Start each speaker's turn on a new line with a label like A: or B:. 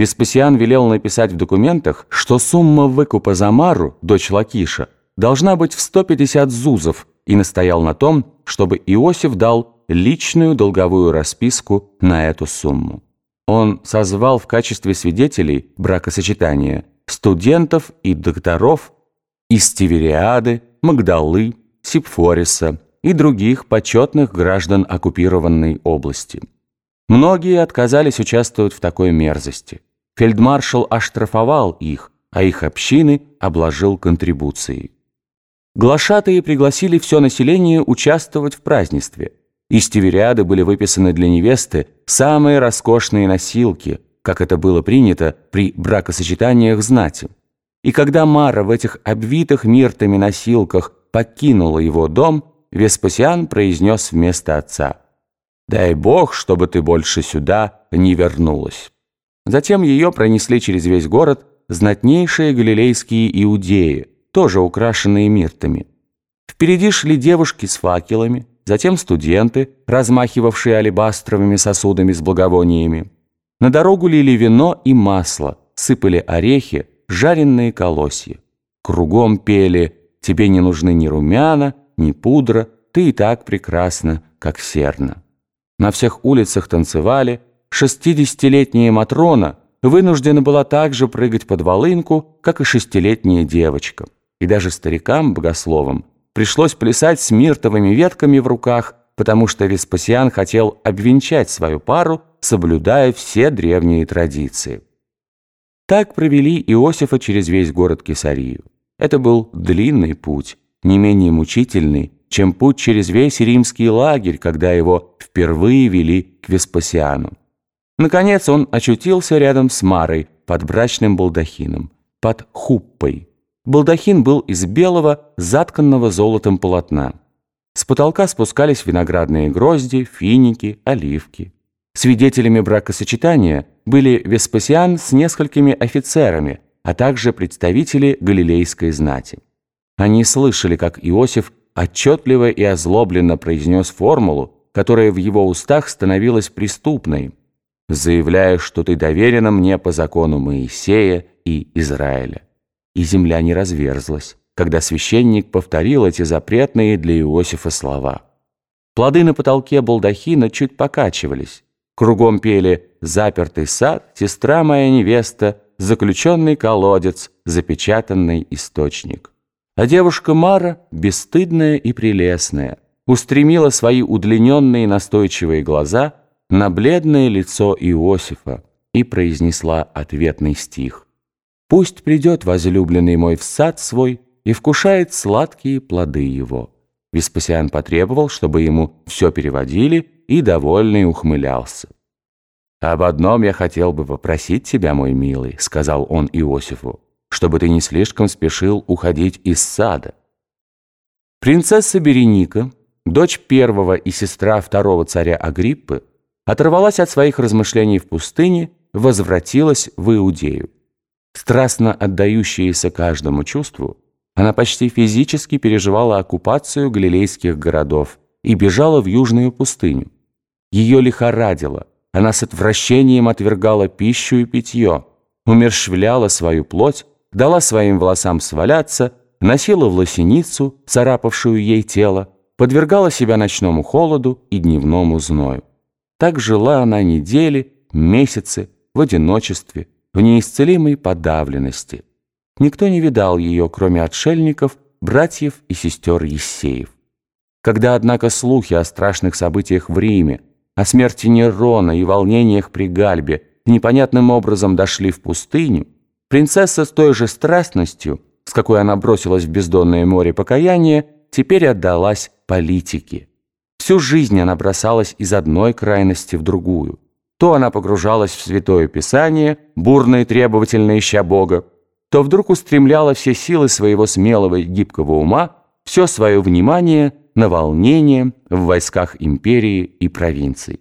A: Веспасиан велел написать в документах, что сумма выкупа за Мару, дочь Лакиша, должна быть в 150 зузов, и настоял на том, чтобы Иосиф дал личную долговую расписку на эту сумму. Он созвал в качестве свидетелей бракосочетания студентов и докторов из Тивериады, Магдалы, Сипфориса и других почетных граждан оккупированной области. Многие отказались участвовать в такой мерзости. Фельдмаршал оштрафовал их, а их общины обложил контрибуцией. Глашатые пригласили все население участвовать в празднестве. Из Тивериады были выписаны для невесты самые роскошные носилки, как это было принято при бракосочетаниях знати. И когда Мара в этих обвитых миртами носилках покинула его дом, Веспасиан произнес вместо отца – Дай Бог, чтобы ты больше сюда не вернулась. Затем ее пронесли через весь город знатнейшие галилейские иудеи, тоже украшенные миртами. Впереди шли девушки с факелами, затем студенты, размахивавшие алебастровыми сосудами с благовониями. На дорогу лили вино и масло, сыпали орехи, жареные колосья. Кругом пели «Тебе не нужны ни румяна, ни пудра, ты и так прекрасна, как серна». На всех улицах танцевали. Шестидесятилетняя Матрона вынуждена была также прыгать под волынку, как и шестилетняя девочка. И даже старикам-богословам пришлось плясать с миртовыми ветками в руках, потому что Веспасиан хотел обвенчать свою пару, соблюдая все древние традиции. Так провели Иосифа через весь город Кесарию. Это был длинный путь, не менее мучительный, чем путь через весь римский лагерь, когда его впервые вели к Веспасиану. Наконец он очутился рядом с Марой под брачным балдахином, под хуппой. Балдахин был из белого, затканного золотом полотна. С потолка спускались виноградные грозди, финики, оливки. Свидетелями бракосочетания были Веспасиан с несколькими офицерами, а также представители галилейской знати. Они слышали, как Иосиф отчетливо и озлобленно произнес формулу, которая в его устах становилась преступной, заявляя, что ты доверена мне по закону Моисея и Израиля. И земля не разверзлась, когда священник повторил эти запретные для Иосифа слова. Плоды на потолке балдахина чуть покачивались. Кругом пели «Запертый сад», «Сестра моя невеста», «Заключенный колодец», «Запечатанный источник». А девушка Мара, бесстыдная и прелестная, устремила свои удлиненные настойчивые глаза на бледное лицо Иосифа и произнесла ответный стих. «Пусть придет возлюбленный мой в сад свой и вкушает сладкие плоды его». Веспасиан потребовал, чтобы ему все переводили, и довольный ухмылялся. «Об одном я хотел бы попросить тебя, мой милый», — сказал он Иосифу чтобы ты не слишком спешил уходить из сада. Принцесса Береника, дочь первого и сестра второго царя Агриппы, оторвалась от своих размышлений в пустыне, возвратилась в Иудею. Страстно отдающаяся каждому чувству, она почти физически переживала оккупацию галилейских городов и бежала в южную пустыню. Ее лихорадило, она с отвращением отвергала пищу и питье, умершвляла свою плоть дала своим волосам сваляться, носила лосиницу, царапавшую ей тело, подвергала себя ночному холоду и дневному зною. Так жила она недели, месяцы, в одиночестве, в неисцелимой подавленности. Никто не видал ее, кроме отшельников, братьев и сестер Ессеев. Когда, однако, слухи о страшных событиях в Риме, о смерти Нерона и волнениях при Гальбе непонятным образом дошли в пустыню, Принцесса с той же страстностью, с какой она бросилась в бездонное море покаяния, теперь отдалась политике. Всю жизнь она бросалась из одной крайности в другую. То она погружалась в Святое Писание, бурно и требовательно ища Бога, то вдруг устремляла все силы своего смелого и гибкого ума, все свое внимание на волнение в войсках империи и провинций.